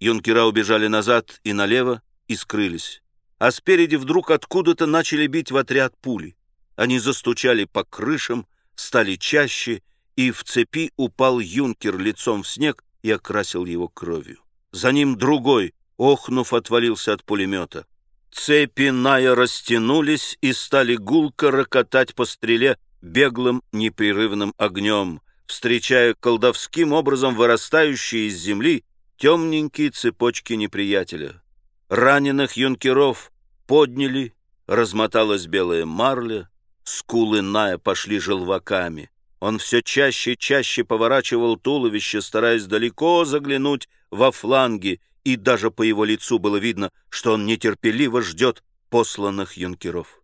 Юнкера убежали назад и налево и скрылись. А спереди вдруг откуда-то начали бить в отряд пули. Они застучали по крышам, стали чаще, и в цепи упал юнкер лицом в снег и окрасил его кровью. За ним другой, охнув, отвалился от пулемета. Цепи Ная растянулись и стали гулко рокотать по стреле беглым непрерывным огнем, встречая колдовским образом вырастающие из земли темненькие цепочки неприятеля. Раненых юнкеров подняли, размоталась белая марля, скулы Ная пошли желваками. Он все чаще и чаще поворачивал туловище, стараясь далеко заглянуть во фланги, и даже по его лицу было видно, что он нетерпеливо ждет посланных юнкеров.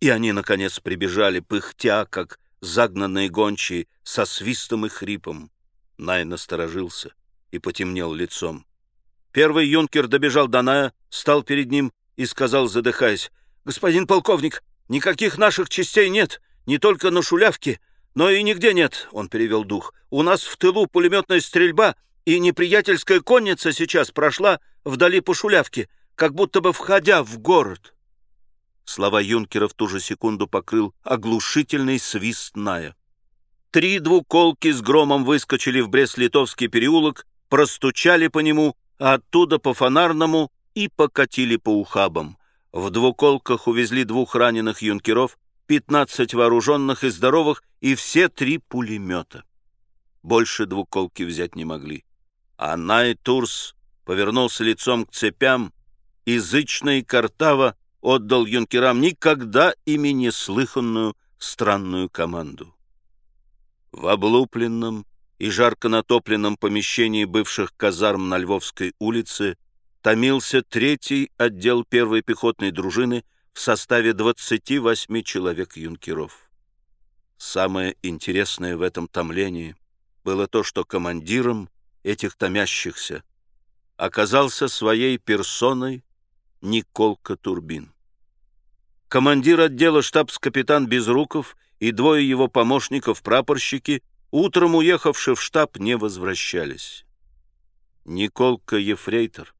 И они, наконец, прибежали, пыхтя, как загнанные гончие, со свистом и хрипом. Най насторожился и потемнел лицом. Первый юнкер добежал до Ная, стал перед ним и сказал, задыхаясь, «Господин полковник, никаких наших частей нет, не только на Шулявке, но и нигде нет», — он перевел дух. «У нас в тылу пулеметная стрельба, и неприятельская конница сейчас прошла вдали по Шулявке, как будто бы входя в город». Слова юнкера в ту же секунду покрыл оглушительный свист Ная. Три двуколки с громом выскочили в Брест-Литовский переулок, простучали по нему, а оттуда по фонарному и покатили по ухабам. В двуколках увезли двух раненых юнкеров, пятнадцать вооруженных и здоровых, и все три пулемета. Больше двуколки взять не могли. А Найтурс повернулся лицом к цепям, и зычно и картаво отдал юнкерам никогда ими не слыханную странную команду. В облупленном и жарко натопленном помещении бывших казарм на Львовской улице томился третий отдел первой пехотной дружины в составе 28 человек-юнкеров. Самое интересное в этом томлении было то, что командиром этих томящихся оказался своей персоной Николка Турбин. Командир отдела штабс-капитан Безруков и двое его помощников-прапорщики, утром уехавшие в штаб, не возвращались. Николка Ефрейтор,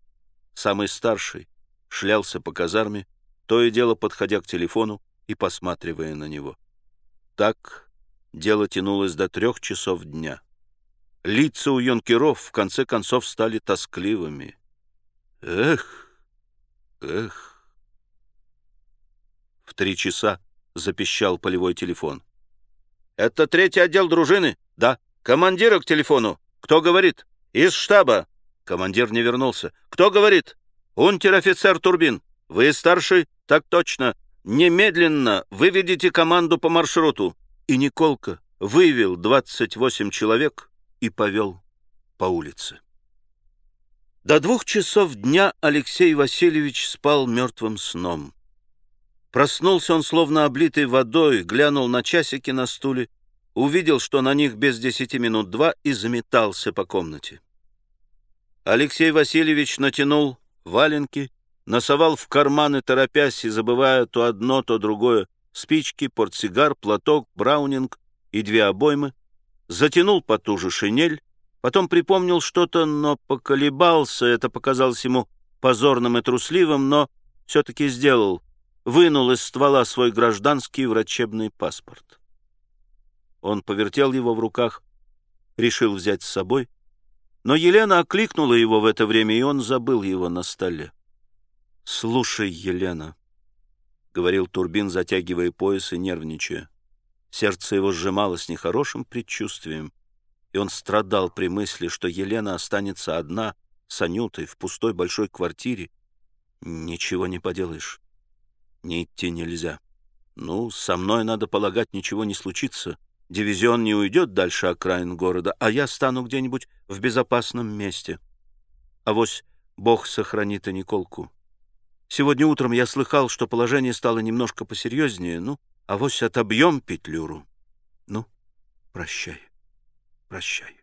самый старший, шлялся по казарме, то и дело подходя к телефону и посматривая на него. Так дело тянулось до трех часов дня. Лица у юнкеров в конце концов стали тоскливыми. Эх! Эх. В три часа запищал полевой телефон. «Это третий отдел дружины?» «Да». «Командира к телефону. Кто говорит?» «Из штаба». Командир не вернулся. «Кто говорит?» «Унтер-офицер Турбин. Вы старший?» «Так точно. Немедленно выведите команду по маршруту». И Николка вывел 28 человек и повел по улице. До двух часов дня Алексей Васильевич спал мертвым сном. Проснулся он, словно облитый водой, глянул на часики на стуле, увидел, что на них без десяти минут два, и заметался по комнате. Алексей Васильевич натянул валенки, носовал в карманы, торопясь и забывая то одно, то другое, спички, портсигар, платок, браунинг и две обоймы, затянул потуже шинель, Потом припомнил что-то, но поколебался. Это показалось ему позорным и трусливым, но все-таки сделал. Вынул из ствола свой гражданский врачебный паспорт. Он повертел его в руках, решил взять с собой. Но Елена окликнула его в это время, и он забыл его на столе. «Слушай, Елена», — говорил Турбин, затягивая пояс и нервничая. Сердце его сжималось нехорошим предчувствием и он страдал при мысли, что Елена останется одна с Анютой в пустой большой квартире. Ничего не поделаешь. Не идти нельзя. Ну, со мной, надо полагать, ничего не случится. Дивизион не уйдет дальше окраин города, а я стану где-нибудь в безопасном месте. А вось Бог сохранит и Николку. Сегодня утром я слыхал, что положение стало немножко посерьезнее. Ну, а вось отобьем петлюру. Ну, прощай. Прощай.